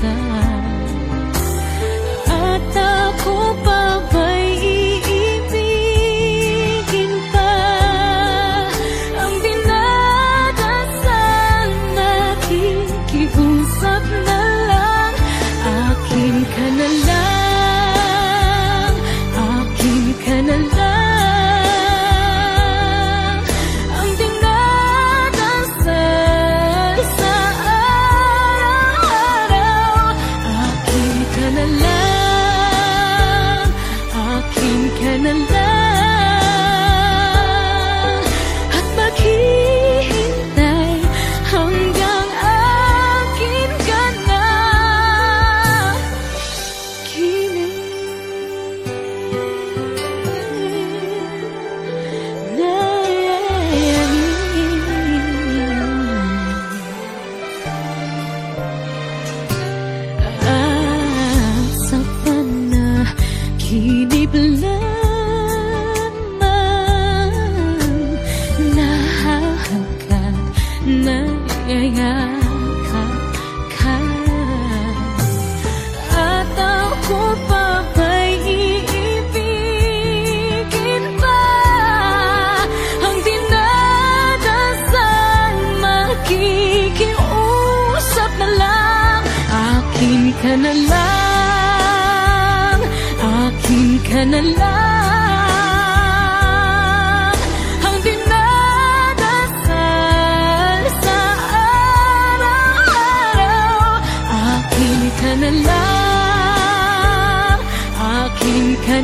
matanggap at ako pa ba'y iibigin pa? Ang dinadasal nakikiusap na lang Akin ka na lang, panaginip lamang Nahahagkan, nayayakap ka. At ako pa ba'y iibigin pa Ang dinadasal? Makikiusap na lang Akin ka na lang, ka na lang. Sa araw-araw. Akin ka akin ka